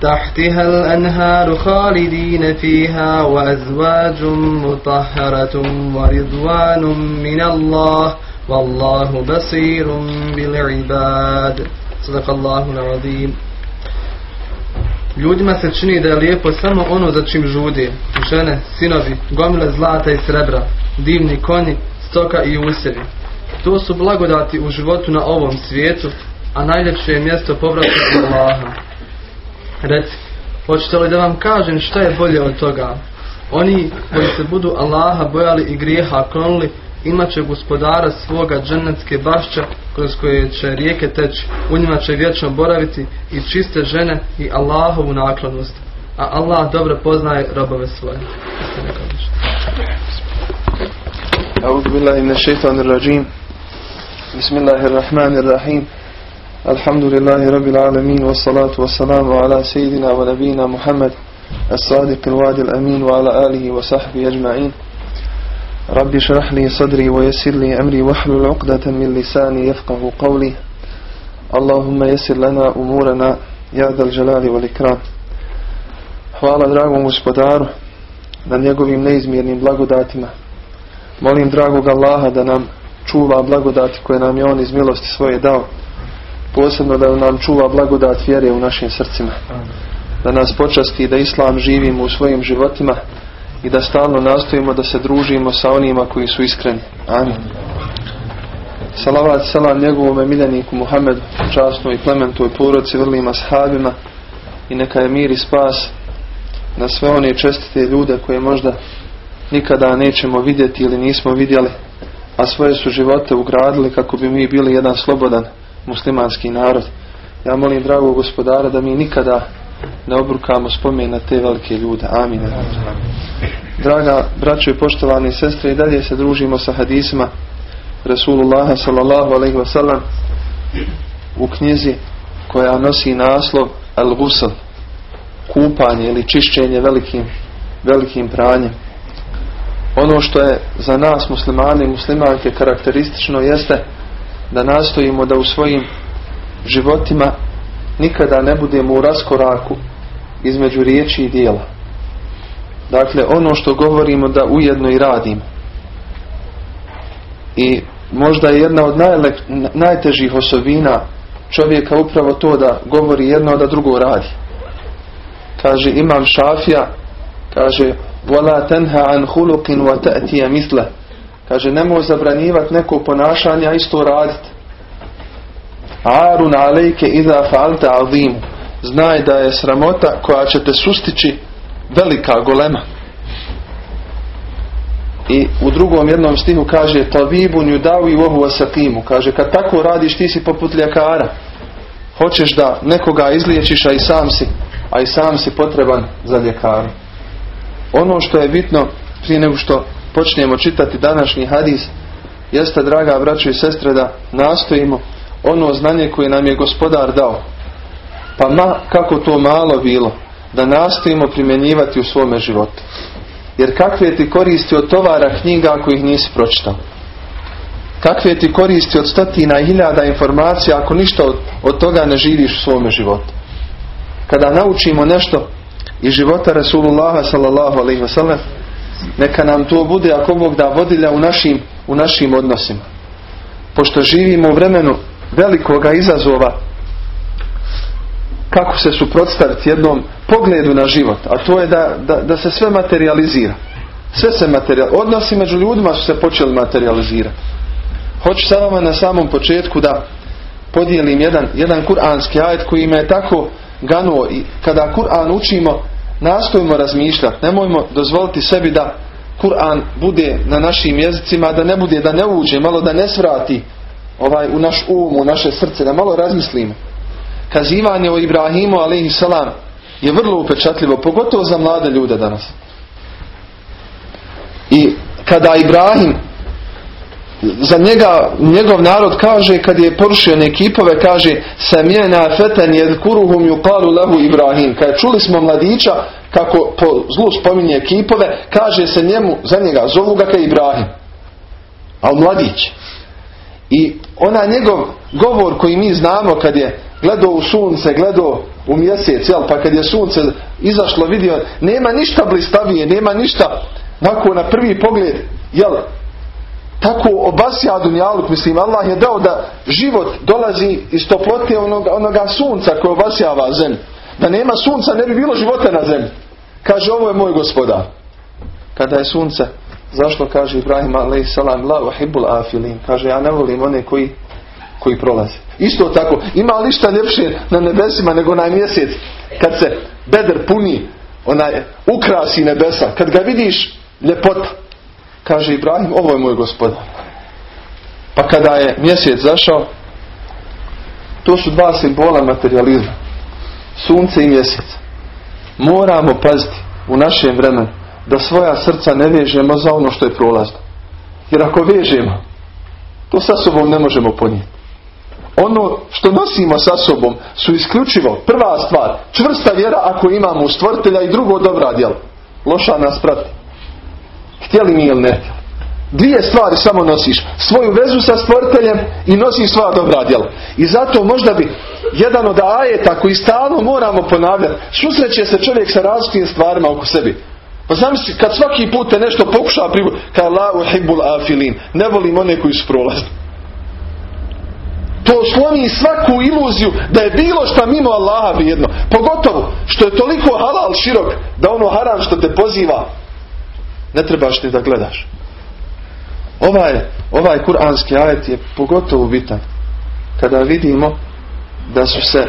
تحتها الأنهار خالدين فيها وأزواج مطهرة ورضوان من الله والله بصير بالعباد صدق الله العظيم Ljudima se čini da je lijepo samo ono za čim žude. Žene, sinovi, gomile zlata i srebra, divni konji, stoka i usjevi. To su blagodati u životu na ovom svijetu, a najljepše je mjesto povratka Allaha. Reci, hoćete li da vam kažem šta je bolje od toga? Oni koji se budu Allaha bojali i grijeha klonili, imat će gospodara svoga dženecke bašća kroz koje će rijeke teći, u njima će vječno boraviti i čiste žene i Allahovu naklonost. A Allah dobro poznaje robove svoje. أعوذ بالله من الشيطان الرجيم بسم الله الرحمن الرحيم الحمد لله رب العالمين والصلاة والسلام على سيدنا ونبينا محمد الصادق الوعد الأمين وعلى آله وصحبه أجمعين رب اشرح لي صدري ويسر لي أمري واحلل عقدة من لساني يفقه قولي اللهم يسر لنا أمورنا يا ذا الجلال والإكرام Hvala dragom gospodaru na njegovim neizmjernim blagodatima. Molim dragog Allaha da nam čuva blagodati koje nam je On iz milosti svoje dao. Posebno da nam čuva blagodat vjere u našim srcima. Da nas počasti da Islam živimo u svojim životima i da stalno nastojimo da se družimo sa onima koji su iskreni. Amin. Salavat salam njegovom miljeniku Muhammedu, časnoj i plementoj poroci, vrlima sahabima i neka je mir i spas na sve one čestite ljude koje možda nikada nećemo vidjeti ili nismo vidjeli, a svoje su živote ugradili kako bi mi bili jedan slobodan muslimanski narod. Ja molim dragog gospodara da mi nikada ne obrukamo spomen na te velike ljude. Amin. Draga braćo i poštovani sestre, i dalje se družimo sa hadisima Rasulullaha sallallahu alaihi wasallam u knjizi koja nosi naslov Al-Ghusl kupanje ili čišćenje velikim, velikim pranjem. Ono što je za nas muslimane i muslimanke karakteristično jeste da nastojimo da u svojim životima nikada ne budemo u raskoraku između riječi i dijela. Dakle, ono što govorimo da ujedno i radimo. I možda je jedna od najlep, najtežih osobina čovjeka upravo to da govori jedno, a da drugo radi. Kaže Imam Šafija, kaže tenha an hulukin wa ta'tija misle. Kaže, nemoj zabranjivati neko ponašanje, a isto raditi. Arun alejke iza fa'alta azimu. Znaj da je sramota koja će te sustići velika golema. I u drugom jednom stihu kaže Tabibun judavi vohu asakimu. Kaže, kad tako radiš ti si poput ljekara. Hoćeš da nekoga izliječiš, a i sam si, a i sam si potreban za ljekaru. Ono što je bitno prije nego što počnemo čitati današnji hadis jeste, draga braćo i sestre, da nastojimo ono znanje koje nam je gospodar dao. Pa ma kako to malo bilo, da nastojimo primjenjivati u svome životu. Jer kakve ti koristi od tovara knjiga ako ih nisi pročitao? Kakve ti koristi od stotina i hiljada informacija ako ništa od, od toga ne živiš u svome životu? Kada naučimo nešto iz života Rasulullaha sallallahu alaihi wasallam, neka nam to bude ako Bog da vodilja u našim, u našim odnosima. Pošto živimo u vremenu velikoga izazova kako se suprotstaviti jednom pogledu na život, a to je da, da, da se sve materializira. Sve se materializira. Odnosi među ljudima su se počeli materializirati. Hoću sa vama na samom početku da podijelim jedan, jedan kuranski ajet koji me je tako ganuo i kada Kur'an učimo nastojimo razmišljati, nemojmo dozvoliti sebi da Kur'an bude na našim jezicima, da ne bude, da ne uđe, malo da ne svrati ovaj, u naš um, u naše srce, da malo razmislimo. Kazivanje o Ibrahimu a.s. je vrlo upečatljivo, pogotovo za mlade ljude danas. I kada Ibrahim za njega, njegov narod kaže kad je porušio ne kipove kaže samjena fetan jedkuruhum yuqalu lahu Ibrahim. Kad čuli smo mladića kako po zlu spominje kipove kaže se njemu za njega zovu ga kao Ibrahim. Al mladić. I ona njegov govor koji mi znamo kad je gledao u sunce, gledao u mjesec, jel, pa kad je sunce izašlo vidio, nema ništa blistavije, nema ništa, nakon na prvi pogled, jel, tako obasja dunjaluk, mislim, Allah je dao da život dolazi iz toplote onoga, onoga sunca koje obasjava zemlju. Da nema sunca ne bi bilo života na zemlji. Kaže, ovo je moj gospodar. Kada je sunce, zašto kaže Ibrahim a.s. la uhibul. Kaže, ja ne volim one koji, koji prolaze. Isto tako, ima li šta ljepše na nebesima nego na mjesec. Kad se beder puni, onaj ukrasi nebesa. Kad ga vidiš, ljepota. Kaže Ibrahim, ovo je moj gospodar. Pa kada je mjesec zašao, to su dva simbola materializma. Sunce i mjesec. Moramo paziti u našem vremenu da svoja srca ne vežemo za ono što je prolazno. Jer ako vežemo, to sa sobom ne možemo ponijeti. Ono što nosimo sa sobom su isključivo prva stvar, čvrsta vjera ako imamo u i drugo dobra djela. Loša nas prati. Htjeli mi ili ne htjeli. Dvije stvari samo nosiš. Svoju vezu sa stvrteljem i nosiš sva dobra djela. I zato možda bi jedan od ajeta koji stalno moramo ponavljati, susreće se čovjek sa različitim stvarima oko sebi. Pa zamisli, kad svaki put te nešto pokuša privu, kaj la afilin. Ne volim one koji su prolazni. To sloni svaku iluziju da je bilo šta mimo Allaha vrijedno. Pogotovo što je toliko halal širok da ono haram što te poziva ne trebaš ni da gledaš. Ovaj, ovaj kuranski ajet je pogotovo bitan kada vidimo da su se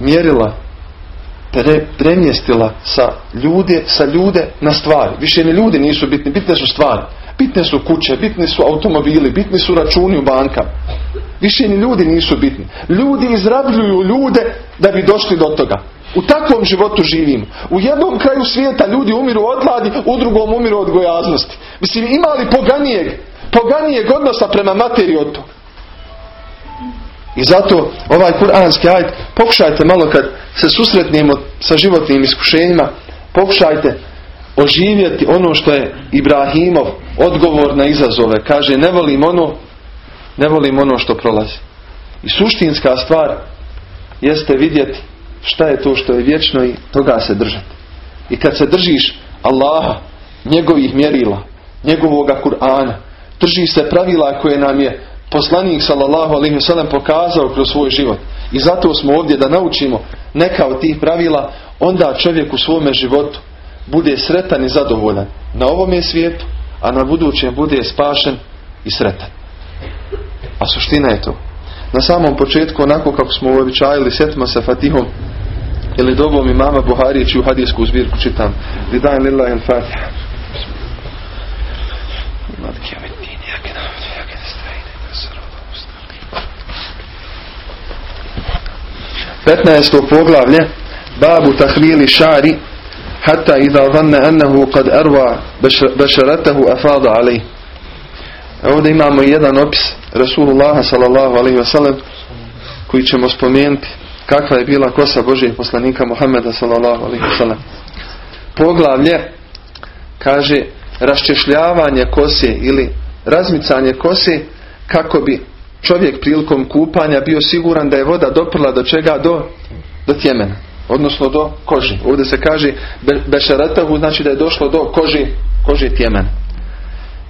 mjerila pre, premjestila sa ljude, sa ljude na stvari. Više ni ljudi nisu bitni, bitne su stvari. Bitne su kuće, bitni su automobili, bitni su računi u bankama. Više ni ljudi nisu bitni. Ljudi izrabljuju ljude da bi došli do toga. U takvom životu živimo. U jednom kraju svijeta ljudi umiru od gladi, u drugom umiru od gojaznosti. Mislim, ima li poganijeg, poganijeg odnosa prema materiji od toga? I zato ovaj kuranski ajd, pokušajte malo kad se susretnemo sa životnim iskušenjima, pokušajte oživjeti ono što je Ibrahimov odgovor na izazove. Kaže, ne volim ono, ne volim ono što prolazi. I suštinska stvar jeste vidjeti šta je to što je vječno i toga se držati. I kad se držiš Allaha, njegovih mjerila, njegovoga Kur'ana, drži se pravila koje nam je poslanik sallallahu alaihi wasallam pokazao kroz svoj život. I zato smo ovdje da naučimo neka od tih pravila, onda čovjek u svome životu bude sretan i zadovoljan. Na ovome svijetu, a na budućem bude spašen i sretan. A suština je to. Na samom početku, onako kako smo uobičajili, sjetimo se Fatihom ili dobom imama Buharije, čiju hadijsku zbirku čitam. Lidajem lillahi al-Fatiha. Petnaesto poglavlje Babu tahlili šari Hatta idha dhanna annahu kad arva bešaratahu afada alej Ovdje imamo jedan opis Rasulullaha sallallahu alaihi wasallam koji ćemo spomenuti kakva je bila kosa Božijeg poslanika Muhammeda sallallahu alaihi wasallam. Poglavlje kaže raščešljavanje kose ili razmicanje kose kako bi čovjek prilikom kupanja bio siguran da je voda doprla do čega? Do, do tjemena. Odnosno do koži. Ovdje se kaže bešaratahu znači da je došlo do koži, koži tjemena.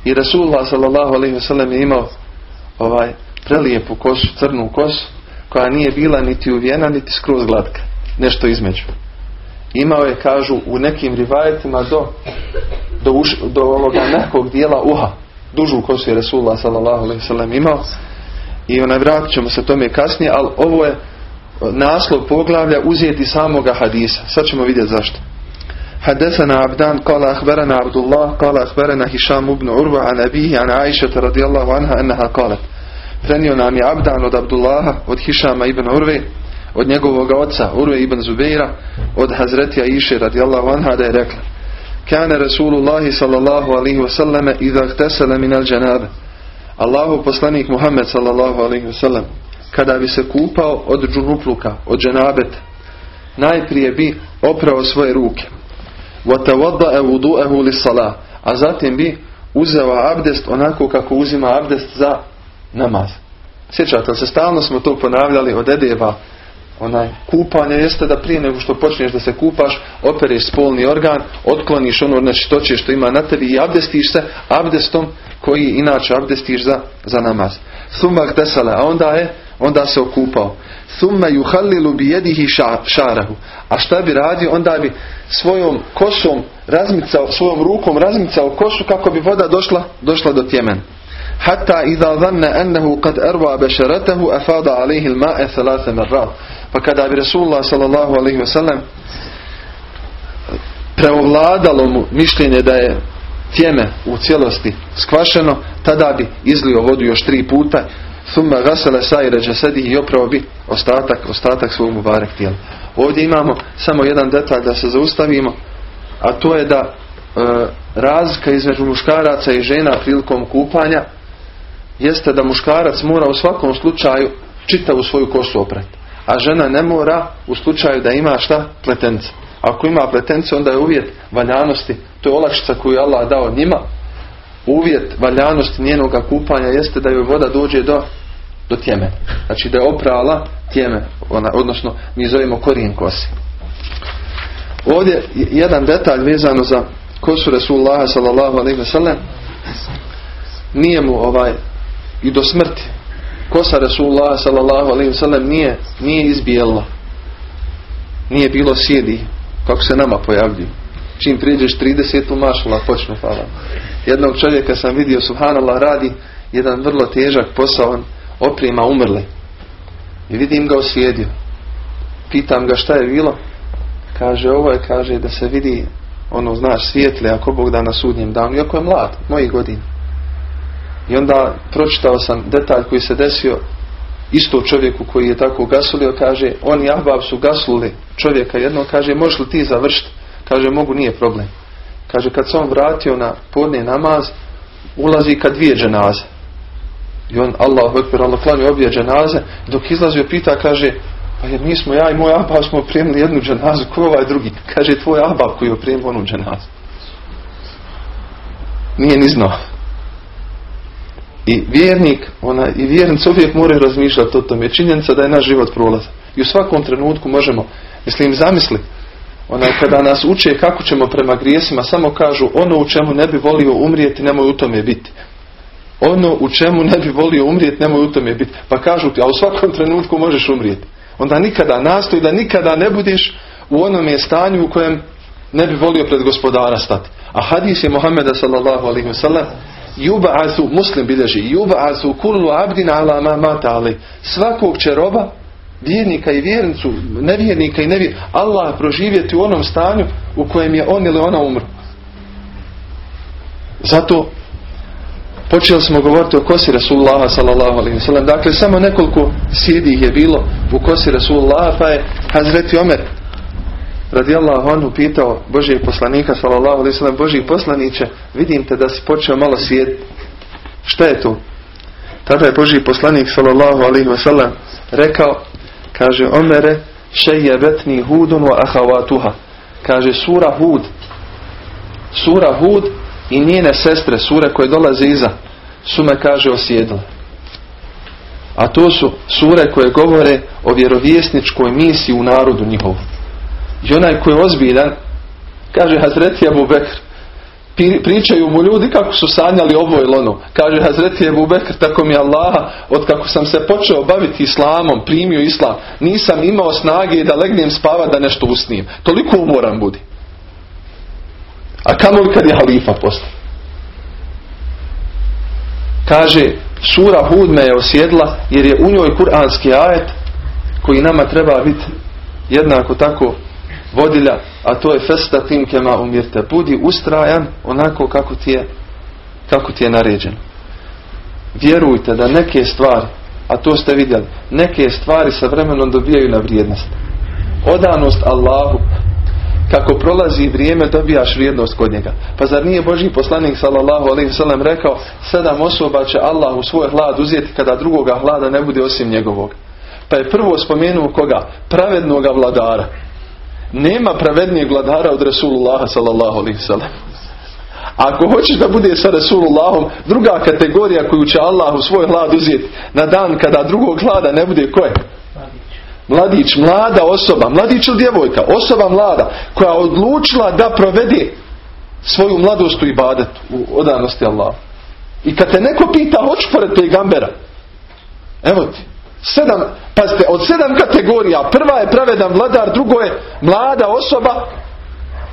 I Rasulullah sallallahu je imao ovaj prelijepu kosu, crnu kosu koja nije bila niti uvijena niti skroz glatka. Nešto između. Imao je, kažu, u nekim rivajetima do, do, uš, do ovoga nekog dijela uha. Dužu kosu je Rasulullah sallallahu imao. i onaj vratit ćemo se tome kasnije, ali ovo je naslov poglavlja uzeti samoga hadisa. Sad ćemo vidjeti zašto. حدثنا عبدان قال أخبرنا عبد الله قال أخبرنا هشام بن عروة عن أبيه عن عائشة رضي الله عنها أنها قالت Prenio nam je Abdan od Abdullaha, od Hišama ibn Urve, od njegovog oca Urve ibn Zubeira, od Hazretija Iše radijallahu anha da je rekla Kane Rasulullahi sallallahu alihi wasallame idha htesele min al džanabe. Allahu poslanik Muhammed sallallahu alihi wasallam kada bi se kupao od džunupluka, od dženabeta, najprije bi oprao svoje ruke. وَتَوَضَّأَ وُضُؤَهُ لِسَّلَا A zatim bi uzeo abdest onako kako uzima abdest za namaz. Sjećate li se, stalno smo to ponavljali od edeva onaj kupanje jeste da prije nego što počneš da se kupaš opereš spolni organ, otkloniš ono nečistoće što ima na tebi i abdestiš se abdestom koji inače abdestiš za, za namaz. Sumak tesala, a onda je onda se okupao. Summa yuhallilu bi jedihi šarahu. A šta bi radio? Onda bi svojom kosom razmicao, svojom rukom razmicao kosu kako bi voda došla, došla do tjemen. Hatta idha dhanna annahu qad arwa basharatahu afada alayhi al-ma'a thalatha marrat. Pa kada bi Rasulullah sallallahu alaihi ve sellem preovladalo mu mišljenje da je tjeme u cijelosti skvašeno, tada bi izlio vodu još tri puta Thumma gasala sajra jasadihi i opravo bi ostatak, ostatak svog mubarek tijela. Ovdje imamo samo jedan detalj da se zaustavimo, a to je da e, razlika između muškaraca i žena prilikom kupanja jeste da muškarac mora u svakom slučaju čitavu svoju kosu oprati. A žena ne mora u slučaju da ima šta? Pletence. Ako ima pletence onda je uvjet valjanosti, to je olakšica koju je Allah dao njima, uvjet valjanosti njenoga kupanja jeste da joj voda dođe do, do tjeme. Znači da je oprala tjeme, ona, odnosno mi zovemo korijen kosi. Ovdje jedan detalj vezano za kosu Resulullah sallallahu alaihi wa sallam. Nije mu ovaj i do smrti. Kosa Resulullah sallallahu alaihi wa sallam nije, nije izbijela. Nije bilo sjedi kako se nama pojavljuju. Čim priđeš 30 mašala počne hvala. Jednog čovjeka sam vidio subhanallah radi jedan vrlo težak posao on oprima umrle. I vidim ga osjedio pitam ga šta je bilo. Kaže ovo je kaže da se vidi ono znaš svijetle ako Bog da na sudnjem danu iako je mlad mojih godina i onda pročitao sam detalj koji se desio isto čovjeku koji je tako gasulio kaže oni ahbab su gasluli čovjeka. Jedno kaže možeš li ti završiti kaže mogu nije problem. Kaže, kad se on vratio na podne namaz, ulazi kad dvije dženaze. I on, Allah, ekber, Allah, klanje obje dženaze. Dok izlazio, pita, kaže, pa jer mi smo, ja i moj abab smo opremili jednu dženazu, ko je ovaj drugi? Kaže, tvoj abab koji je opremio onu dženazu. Nije ni znao. I vjernik, ona, i vjernic uvijek mora razmišljati o tome. Činjenica da je naš život prolazan. I u svakom trenutku možemo, mislim, zamisliti onaj kada nas uče kako ćemo prema grijesima samo kažu ono u čemu ne bi volio umrijeti nemoj u tome biti ono u čemu ne bi volio umrijeti nemoj u tome biti pa kažu ti a u svakom trenutku možeš umrijeti onda nikada nastoji da nikada ne budeš u onome stanju u kojem ne bi volio pred gospodara stati a hadis je Muhammeda sallallahu alaihi wasallam yub'athu muslim bilježi yub'athu kullu abdin ala ma mata ali svakog će roba vjernika i vjernicu, nevjernika i nevjer, Allah proživjeti u onom stanju u kojem je on ili ona umro. Zato počeli smo govoriti o kosi Rasulullah sallallahu alaihi sallam. Dakle, samo nekoliko sjedih je bilo u kosi Rasulullah, pa je Hazreti Omer radijallahu anhu pitao Božijeg poslanika sallallahu alaihi sallam, Božiji poslaniće, vidim te da si počeo malo sjediti. Šta je to? Tada je Božiji poslanik sallallahu alaihi sallam rekao Kaže Omere šejebetni hudun wa ahavatuha. Kaže sura Hud. Sura Hud i njene sestre, sure koje dolaze iza, su me, kaže, osjedile. A to su sure koje govore o vjerovjesničkoj misiji u narodu njihovu. I onaj koji je ozbiljan, kaže Hazreti Abu Bekr, pričaju mu ljudi kako su sanjali ovo ili ono. Kaže Hazreti Ebu Bekr, tako mi Allaha, od kako sam se počeo baviti islamom, primio islam, nisam imao snage da legnem spava da nešto usnijem. Toliko umoran budi. A kamo li kad je halifa postao? Kaže, Sura Hud me je osjedla jer je u njoj kuranski ajet koji nama treba biti jednako tako vodilja, a to je festa tim kema umirte. Budi ustrajan onako kako ti je, kako ti je naređeno. Vjerujte da neke stvari, a to ste vidjeli, neke stvari sa vremenom dobijaju na vrijednost. Odanost Allahu, kako prolazi vrijeme dobijaš vrijednost kod njega. Pa zar nije Boži poslanik sallallahu alaihi sallam rekao sedam osoba će Allah u svoj hlad uzeti kada drugoga hlada ne bude osim njegovog. Pa je prvo spomenuo koga? Pravednoga vladara. Nema pravednijeg vladara od Rasulullaha sallallahu alaihi sallam. Ako hoćeš da bude sa Rasulullahom, druga kategorija koju će Allah u svoj hlad uzeti na dan kada drugog hlada ne bude koje? Mladić, mlada osoba, mladić ili djevojka, osoba mlada koja je odlučila da provede svoju mladost u ibadetu, u odanosti Allah. I kad te neko pita, hoću pored pejgambera, evo ti, sedam, pazite, od sedam kategorija, prva je pravedan vladar, drugo je mlada osoba,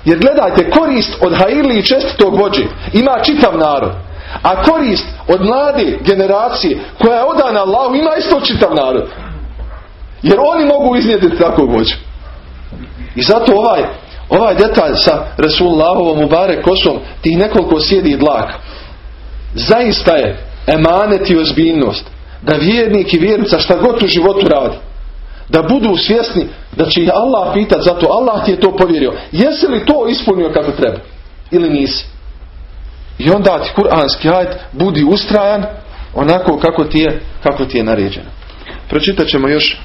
jer gledajte, korist od hajili i čestitog vođe ima čitav narod. A korist od mlade generacije koja je odana Allahu ima isto čitav narod. Jer oni mogu iznijeti takvog vođa. I zato ovaj, ovaj detalj sa Resulullahovom Mubare kosom tih nekoliko sjedi dlaka. Zaista je emanet i ozbiljnost da vjernik i vjernica šta god u životu radi da budu svjesni da će Allah pitati zato Allah ti je to povjerio. Jesi li to ispunio kako treba? Ili nisi? I onda ti kuranski ajd budi ustrajan onako kako ti je, kako ti je naređeno. Pročitat ćemo još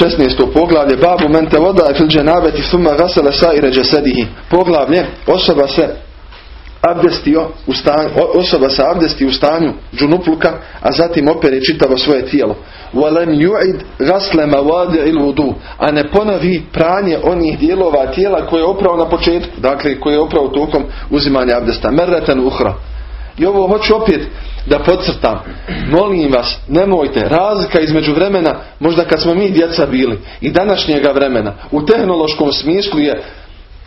16. poglavlje babu mente voda fil dženabeti suma gasele saira jasadihi. poglavlje osoba se abdestio u stanju, osoba se abdesti u stanju džunupluka a zatim opere čitavo svoje tijelo yu'id wudu, a ne ponovi pranje onih dijelova tijela koje je oprao na početku dakle koje je oprao tokom uzimanja abdesta merreten uhra i ovo hoću opet da podcrtam. Molim vas, nemojte, razlika između vremena, možda kad smo mi djeca bili, i današnjega vremena, u tehnološkom smislu je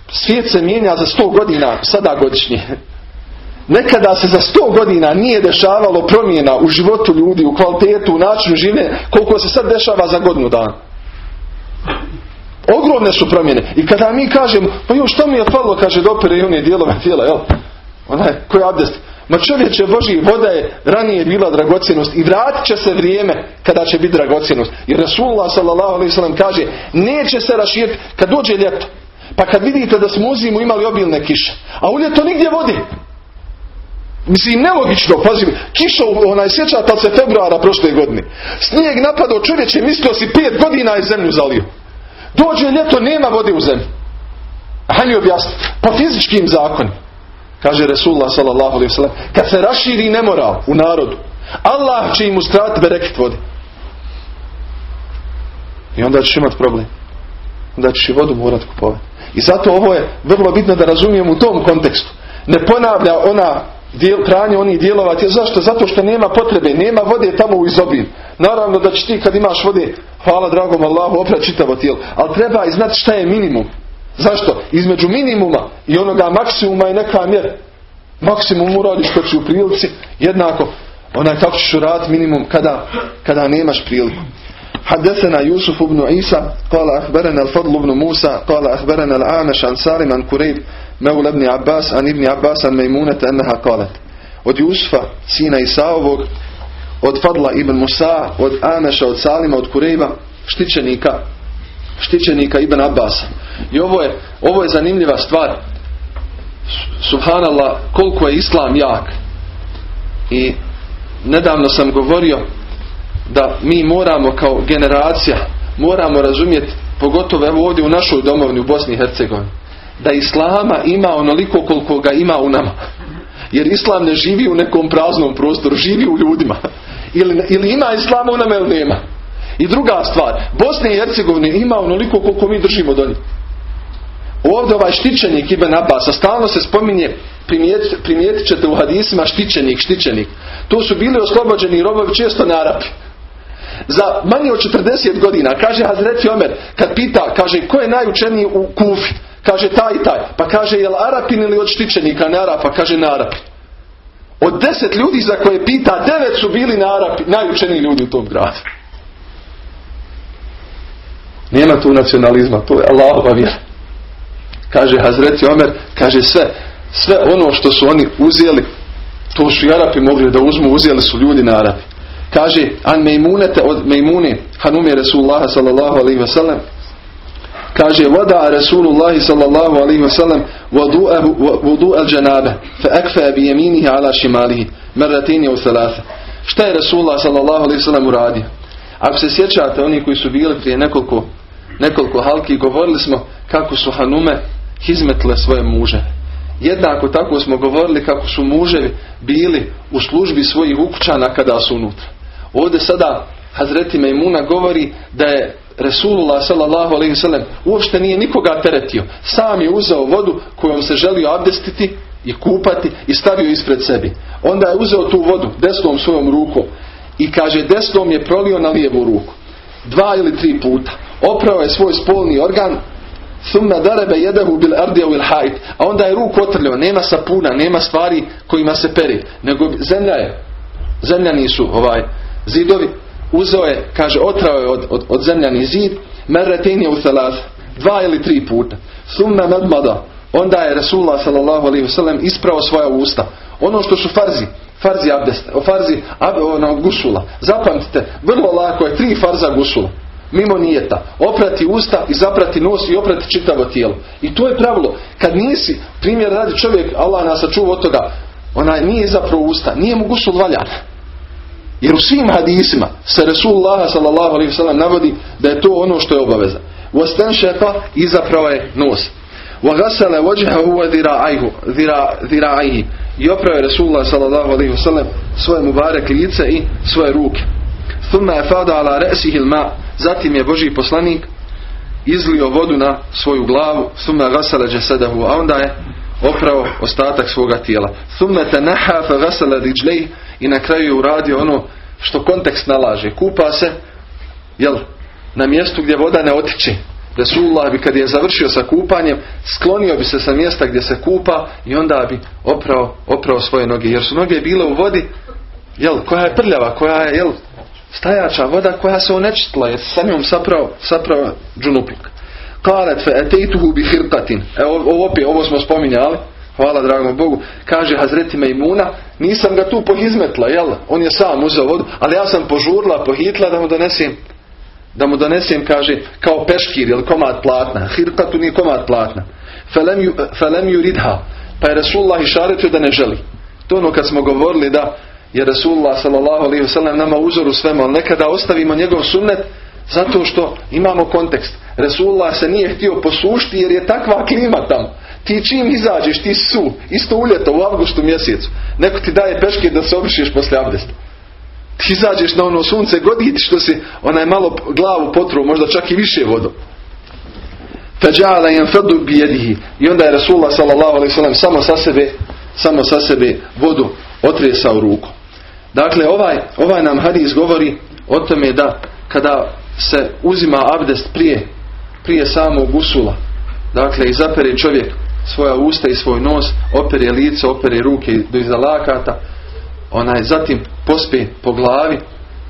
Svijet se mijenja za sto godina, sada godišnje. Nekada se za sto godina nije dešavalo promjena u životu ljudi, u kvalitetu, u načinu življenja, koliko se sad dešava za godinu dana. Ogromne su promjene. I kada mi kažemo, pa još što mi je falilo, kaže, dopere i one dijelove tijela, jel? Onaj, koji abdest? Ma čovječe Boži, voda je ranije bila dragocjenost i vratit će se vrijeme kada će biti dragocjenost. Jer Rasulullah s.a.v. kaže, neće se raširiti kad dođe ljeto. Pa kad vidite da smo u zimu imali obilne kiše, a u ljeto nigdje vodi. Mislim, nelogično, pazim, kiša, onaj sjećata se februara prošle godine. Snijeg napadao čovječe, mislio si pet godina je zemlju zalio. Dođe ljeto, nema vode u zemlji. Hajde objasniti. Po fizičkim zakonima. Kaže Resulullah sallallahu alaihi sallam. Kad se raširi nemoral u narodu, Allah će im uskratiti bereket vode. I onda ćeš imati problem. Onda ćeš i vodu morat kupovati. I zato ovo je vrlo bitno da razumijemo u tom kontekstu. Ne ponavlja ona dijel, pranje onih dijelova Zašto? Zato što nema potrebe, nema vode tamo u izobilju. Naravno da će ti kad imaš vode, hvala dragom Allahu, oprat čitavo tijelo. Ali treba i znati šta je minimum. Zašto? Između minimuma i onoga maksimuma je neka mjera. Maksimum uradiš kad si u prilici, jednako onaj kako ćeš uraditi minimum kada, kada nemaš priliku. حدثنا يوسف بن عيسى قال أخبرنا الفضل بن موسى قال أخبرنا الأعمش عن سالم عن كريب مولى ابن عباس عن ابن عباس عن ميمونة أنها قالت od Jusufa, sina Isaovog, od Fadla ibn Musa, od Ameša, od Salima, od Kurejba, štićenika, štićenika ibn Abbas. I ovo je, ovo je zanimljiva stvar. Subhanallah, koliko je Islam jak. I nedavno sam govorio da mi moramo kao generacija moramo razumjeti, pogotovo evo ovdje u našoj domovini u Bosni i Hercegovini, da Islama ima onoliko koliko ga ima u nama. Jer Islam ne živi u nekom praznom prostoru, živi u ljudima. Ili, ili ima Islama u nama ili nema. I druga stvar, Bosne i Hercegovine ima onoliko koliko mi držimo do njih. Ovdje ovaj štićenik Ibn Abbas, stalno se spominje, primijetit, primijetit ćete u hadisima štićenik, štićenik. To su bili oslobođeni robovi često na Arapi. Za manje od 40 godina, kaže Hazreti Omer, kad pita, kaže, ko je najučeniji u Kufi? Kaže taj i taj. Pa kaže, jel Arapin ili od štićenika ne Arapa? Kaže na Arapin. Od deset ljudi za koje pita, devet su bili Arapi, najučeniji ljudi u tom gradu. Nema tu nacionalizma, to je Allahova vjera. Kaže Hazreti Omer, kaže sve, sve ono što su oni uzeli, to su i Arapi mogli da uzmu, uzeli su ljudi na Arapi. Kaže, an mejmunete od mejmune, Hanume Rasulullah sallallahu alaihi wa sallam, kaže, vada Rasulullahi sallallahu alaihi wa sallam vodu al džanabe, fa ekfe bi jeminihi ala šimalihi, merratini u thalatha. Šta je Rasulullah sallallahu alaihi wa sallam uradio? Ako se sjećate, oni koji su bili prije nekoliko, nekoliko halki, govorili smo kako su Hanume hizmetile svoje muže. Jednako tako smo govorili kako su muževi bili u službi svojih ukućana kada su unutra. Ovdje sada Hazreti Mejmuna govori da je Resulullah sallallahu alaihi uopšte nije nikoga teretio. Sam je uzeo vodu kojom se želio abdestiti i kupati i stavio ispred sebi. Onda je uzeo tu vodu desnom svojom rukom i kaže desnom je prolio na lijevu ruku. Dva ili tri puta. Oprao je svoj spolni organ Thumma darebe jedahu bil ardija bil hajt. A onda je ruk otrljao. Nema sapuna, nema stvari kojima se peri. Nego zemlja je. Zemlja nisu ovaj zidovi. Uzeo je, kaže, otrao je od, od, od zemljani zid. Merretin je u thalath. Dva ili tri puta. Thumma medmada. Onda je Rasulullah sallallahu alaihi wasallam isprao svoja usta. Ono što su farzi. Farzi abdest. Farzi ab, ono, gusula. Zapamtite, vrlo lako je tri farza gusula mimo nijeta. Oprati usta i zaprati nos i oprati čitavo tijelo. I to je pravilo. Kad nisi, primjer radi čovjek, Allah nas sačuva od toga, onaj nije zapravo usta, nije mu gusul valjan. Jer u svim hadisima se Resulullah sallallahu alaihi sallam navodi da je to ono što je obaveza. Vosten šefa i zapravo je nos. وغسل وجهه وذراعيه i opravo je Resulullah sallallahu alaihi sallam svoje mubarek lice i svoje ruke. ثم أفاد على رأسه الماء Zatim je Boži poslanik izlio vodu na svoju glavu, summa gasala jasadahu, a onda je oprao ostatak svoga tijela. Summa tanaha fa gasala rijlej i na kraju je uradio ono što kontekst nalaže. Kupa se jel, na mjestu gdje voda ne otiče. Resulullah bi kad je završio sa kupanjem sklonio bi se sa mjesta gdje se kupa i onda bi oprao, oprao svoje noge. Jer su noge bile u vodi jel, koja je prljava, koja je jel, stajača voda koja se onečitla jer sa njom sapravo, sapravo džunupluk. Kalet fe etejtuhu bi hirkatin. Evo, ovo, ovo smo spominjali. Hvala dragom Bogu. Kaže Hazreti Mejmuna, nisam ga tu pohizmetla, jel? On je sam uzeo vodu, ali ja sam požurla, pohitla da mu donesem da mu donesem, kaže, kao peškir ili komad platna. Hirkatu nije komad platna. Felem ju ridha. Pa je Rasulullah išaretio da ne želi. To ono kad smo govorili da je Rasulullah s.a.v. nama uzor u svemu, ali nekada ostavimo njegov sunnet zato što imamo kontekst. Rasulullah se nije htio posušti jer je takva klima tamo. Ti čim izađeš, ti su, isto uljeto u avgustu mjesecu. Neko ti daje peške da se obrišeš poslije abdesta. Ti izađeš na ono sunce, goditi što si onaj malo glavu potruo, možda čak i više vodom. I onda je Rasulullah s.a.v. samo sa sebe, samo sa sebe vodu otresao ruku. Dakle, ovaj, ovaj nam hadis govori o tome da kada se uzima abdest prije, prije samog usula, dakle, i zapere čovjek svoja usta i svoj nos, opere lice, opere ruke do iza lakata, onaj zatim pospe po glavi,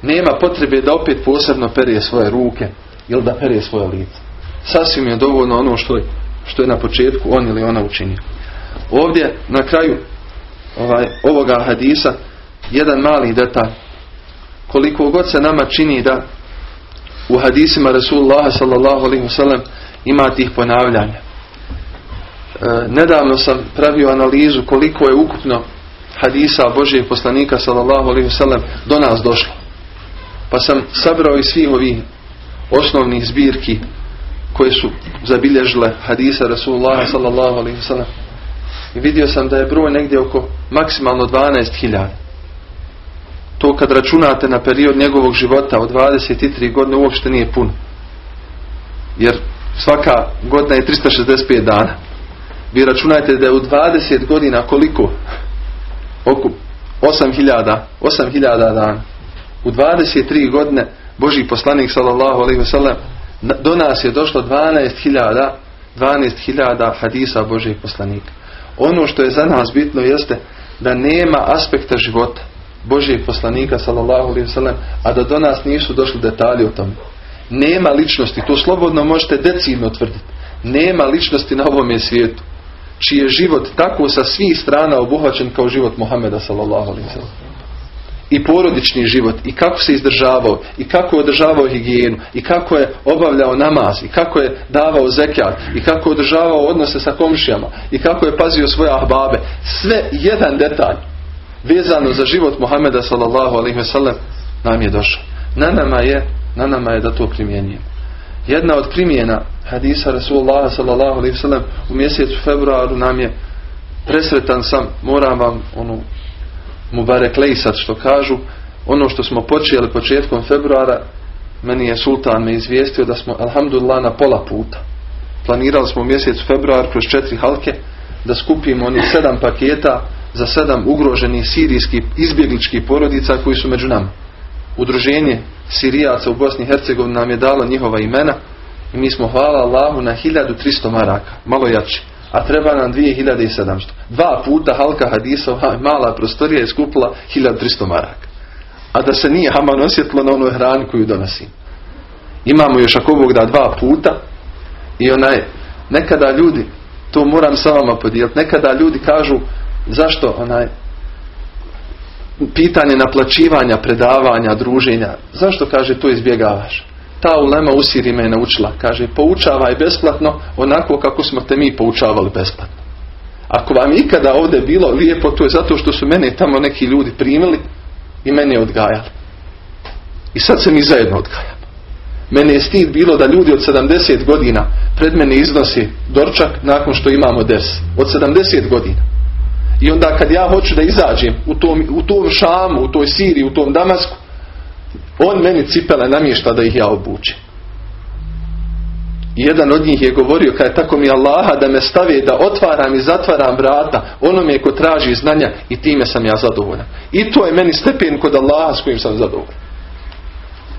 nema potrebe da opet posebno perije svoje ruke ili da perije svoje lice. Sasvim je dovoljno ono što je, što je na početku on ili ona učinio. Ovdje na kraju ovaj, ovoga hadisa jedan mali detalj. Koliko god se nama čini da u hadisima Rasulullah sallallahu alaihi wasallam ima tih ponavljanja. E, nedavno sam pravio analizu koliko je ukupno hadisa Božijeg poslanika sallallahu alaihi wasallam do nas došlo. Pa sam sabrao iz svih ovih osnovnih zbirki koje su zabilježile hadisa Rasulullah sallallahu alaihi wasallam i vidio sam da je broj negdje oko maksimalno 12.000 to kad računate na period njegovog života od 23 godine uopšte nije puno. Jer svaka godina je 365 dana. Vi računajte da je u 20 godina koliko? Oko 8000, 8000 dana. U 23 godine Boži poslanik sallallahu alaihi wasallam do nas je došlo 12.000 12.000 hadisa Božih poslanika. Ono što je za nas bitno jeste da nema aspekta života Božijeg poslanika sallallahu alaihi wasallam, a da do nas nisu došli detalji o tome. Nema ličnosti, to slobodno možete decidno tvrditi. Nema ličnosti na ovome svijetu čiji je život tako sa svih strana obuhvaćen kao život Muhameda sallallahu alaihi i porodični život i kako se izdržavao i kako je održavao higijenu i kako je obavljao namaz i kako je davao zekijat i kako je održavao odnose sa komšijama i kako je pazio svoje ahbabe. Sve jedan detalj vezano za život Muhameda sallallahu alaihi nam je došao. Na nama je na nama je da to primjenjujemo jedna od primjena hadisa Rasulullah sallallahu alaihi wasallam u mjesecu februaru nam je presretan sam moram vam onu Mubarek Lejsat što kažu ono što smo počeli početkom februara meni je sultan me izvijestio da smo alhamdulillah na pola puta. Planirali smo u mjesecu februar kroz četiri halke da skupimo onih sedam paketa za sedam ugroženih sirijskih izbjegličkih porodica koji su među nama. Udruženje Sirijaca u Bosni i Hercegovini nam je dalo njihova imena i mi smo hvala Allahu na 1300 maraka malo jači a treba nam 2700. Dva puta halka hadisa, mala prostorija je skupila 1300 maraka. A da se nije Haman osjetilo na onoj hrani koju donosim. Imamo još ako Bog da dva puta i onaj, nekada ljudi, to moram sa vama podijeliti, nekada ljudi kažu zašto onaj, pitanje naplaćivanja, predavanja, druženja, zašto kaže to izbjegavaš? ta ulema u me je naučila. Kaže, poučavaj besplatno onako kako smo te mi poučavali besplatno. Ako vam ikada ovdje bilo lijepo, to je zato što su mene tamo neki ljudi primili i mene odgajali. I sad se mi zajedno odgajamo. Mene je stid bilo da ljudi od 70 godina pred mene iznosi dorčak nakon što imamo des. Od 70 godina. I onda kad ja hoću da izađem u tom, u tom šamu, u toj Siriji, u tom Damasku, on meni cipele namješta da ih ja obučem. I jedan od njih je govorio kada je tako mi Allaha da me stavi da otvaram i zatvaram vrata onome ko traži znanja i time sam ja zadovoljan. I to je meni stepen kod Allaha s kojim sam zadovoljan.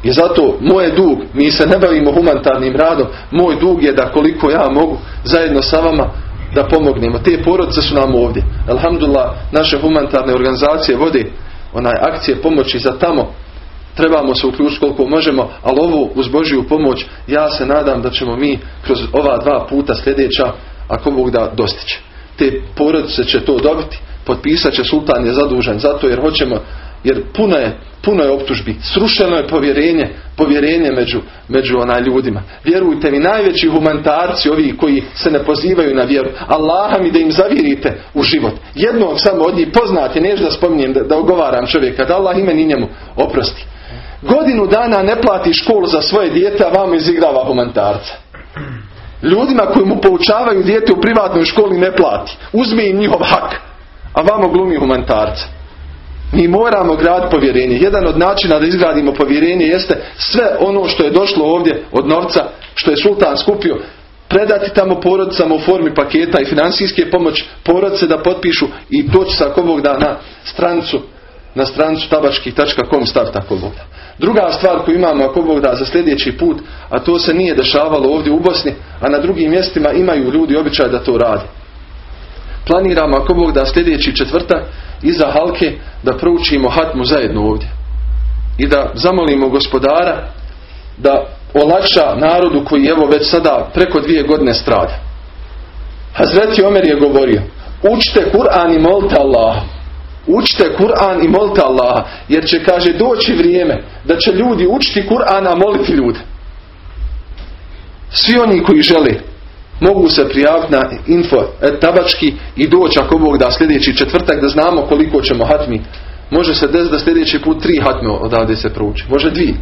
I zato moj dug, mi se ne bavimo humanitarnim radom, moj dug je da koliko ja mogu zajedno sa vama da pomognemo. Te porodice su nam ovdje. Alhamdulillah, naše humanitarne organizacije vode onaj akcije pomoći za tamo trebamo se uključiti koliko možemo, ali ovo uz Božiju pomoć ja se nadam da ćemo mi kroz ova dva puta sljedeća, ako Bog da dostiće. Te porodice će to dobiti, potpisat će sultan je zadužen zato jer hoćemo, jer puno je, puno je optužbi, srušeno je povjerenje, povjerenje među, među onaj ljudima. Vjerujte mi, najveći humanitarci, ovi koji se ne pozivaju na vjeru, Allaha mi da im zavirite u život. Jednog samo od njih poznate, neću da spominjem, da, da ogovaram čovjeka, da Allah ime ni njemu oprosti godinu dana ne plati školu za svoje dijete, a vama izigrava humanitarca. Ljudima koji mu poučavaju dijete u privatnoj školi ne plati. Uzme im njihov hak, a vamo glumi humanitarca. Mi moramo graditi povjerenje. Jedan od načina da izgradimo povjerenje jeste sve ono što je došlo ovdje od novca, što je sultan skupio, predati tamo porodicama u formi paketa i financijske pomoć porodice da potpišu i to sa kovog da na strancu na strancu tabački.com stav tako Bog Druga stvar koju imamo ako Bog da za sljedeći put, a to se nije dešavalo ovdje u Bosni, a na drugim mjestima imaju ljudi običaj da to rade. Planiramo ako Bog da sljedeći četvrtak iza Halke da proučimo hatmu zajedno ovdje. I da zamolimo gospodara da olakša narodu koji evo već sada preko dvije godine strada. Hazreti Omer je govorio, učite Kur'an i molite Allah Učite Kur'an i molite Allaha. Jer će, kaže, doći vrijeme da će ljudi učiti Kur'ana, a moliti ljude. Svi oni koji žele mogu se prijaviti na info tabački i doći ako Bog da sljedeći četvrtak da znamo koliko ćemo hatmi. Može se desiti da sljedeći put tri hatme odavde se prouči. Može dvi.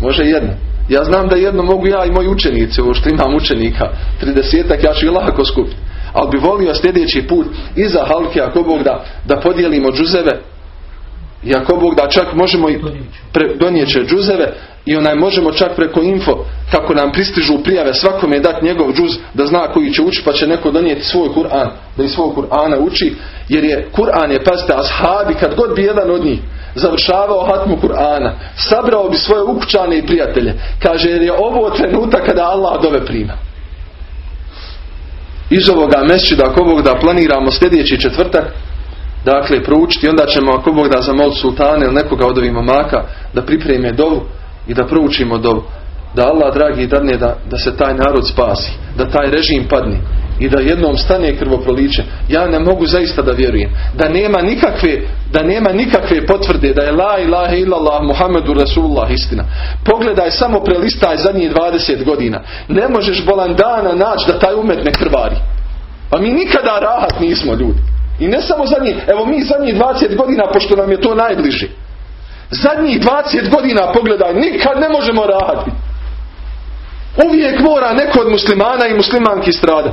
Može jedna. Ja znam da jedno mogu ja i moji učenici, ovo što imam učenika, tridesetak, ja ću i lako skupiti ali bi volio sljedeći put iza halke ako Bog da, da podijelimo džuzeve i ako Bog da čak možemo i pre, donijeće džuzeve i onaj možemo čak preko info kako nam pristižu prijave svakome dati njegov džuz da zna koji će ući pa će neko donijeti svoj Kur'an da i svog Kur'ana uči jer je Kur'an je pazite ashabi kad god bi jedan od njih završavao hatmu Kur'ana sabrao bi svoje ukućane i prijatelje kaže jer je ovo trenutak kada Allah dove prima. Iz ovoga mesčida ako Bog da planiramo sljedeći četvrtak dakle proučiti onda ćemo ako Bog da zamoliti sultane ili nekoga od ovih mamaka da pripreme dovu i da proučimo dovu. Da Allah dragi dadne da, da se taj narod spasi da taj režim padne i da jednom stane krvoproliće. Ja ne mogu zaista da vjerujem da nema nikakve da nema nikakve potvrde da je la ilaha illallah Muhammedu Rasulullah istina. Pogledaj samo prelistaj zadnjih 20 godina. Ne možeš bolan dana naći da taj umet ne krvari. Pa mi nikada rahat nismo ljudi i ne samo zadnji evo mi zadnjih 20 godina pošto nam je to najbliže zadnjih 20 godina pogledaj nikad ne možemo rahat uvijek mora neko od muslimana i muslimanki strada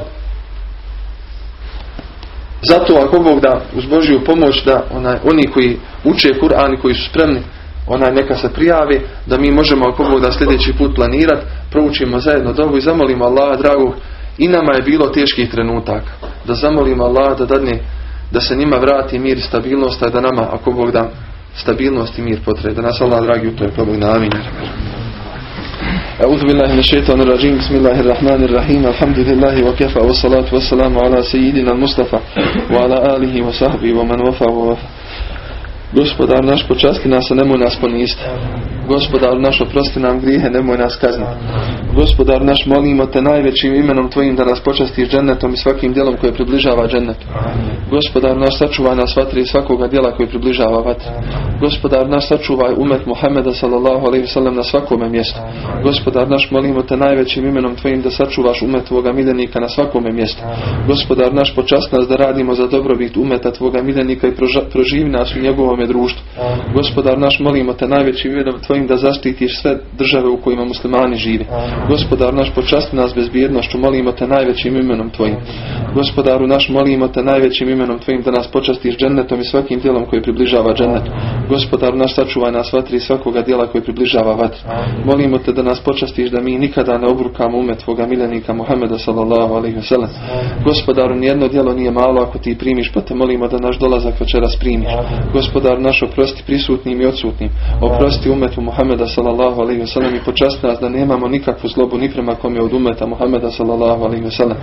zato ako Bog da uz Božju pomoć da onaj, oni koji uče Kur'an i koji su spremni onaj neka se prijave da mi možemo ako Bog da sljedeći put planirati proučimo zajedno dobu i zamolimo Allaha dragog. I nama je bilo teških trenutaka. Da zamolimo Allaha da dadne da se njima vrati mir i stabilnost a da nama ako Bog da stabilnost i mir potrebe da nas Allah dragi u toj pomoć na amin أعوذ بالله من الشيطان الرجيم بسم الله الرحمن الرحيم الحمد لله وكفى والصلاة والسلام على سيدنا المصطفى وعلى آله وصحبه ومن وفى ووفى Gospodar naš počasti nas, a nemoj nas poniziti. Gospodar naš oprosti nam grijehe, nemoj nas kazniti. Gospodar naš molimo te najvećim imenom tvojim da nas počastiš džennetom i svakim djelom koje približava džennetu. Gospodar naš sačuvaj nas vatri svakoga djela koje približava vatri. Gospodar naš sačuvaj umet Muhameda sallallahu alaihi sallam na svakome mjestu. Gospodar naš molimo te najvećim imenom tvojim da sačuvaš umet tvoga miljenika na svakome mjestu. Gospodar naš počast nas da radimo za dobrobit umeta tvoga miljenika i proživi nas u njegovom društvu. Gospodar naš molimo te najvećim imenom tvojim da zaštitiš sve države u kojima muslimani žive. Gospodar naš počasti nas bezbjednošću, molimo te najvećim imenom tvojim. Gospodaru naš molimo te najvećim imenom tvojim da nas počastiš džennetom i svakim djelom koji približava džennetu. Gospodaru naš sačuvaj nas vatri i svakoga djela koji približava vatri. Molimo te da nas počastiš da mi nikada ne obrukamo umet tvoga miljenika Muhameda sallallahu alaihi wa. Gospodaru nijedno djelo nije malo ako ti primiš pa te molimo da naš dolazak večeras primiš. Gospodar naš oprosti prisutnim i odsutnim. Oprosti umetu Muhameda sallallahu alaihi wa sallam i počasti nas da nemamo nikakvu zlobu ni prema kome od umeta Muhameda sallallahu alaihi wa sallam.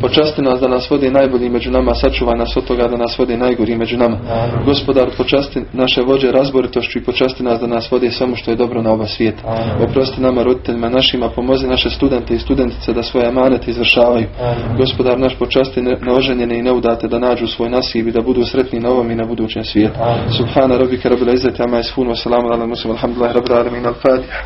Počasti nas da nas vodi najbolji među nama, sačuvaj nas od toga da nas vodi najgori među nama. Gospodar, počasti naše vođe razboritošću i počasti nas da nas vodi samo što je dobro na oba svijeta. Oprosti nama roditeljima našima, pomozi naše studente i studentice da svoje amanete izvršavaju. Gospodar naš počasti neoženjene i neudate da nađu svoj nasib i da budu sretni na ovom i na budućem svijetu. سبحان ربك رب العزة عما يصفون وسلام على المسلم الحمد لله رب العالمين. الفاتح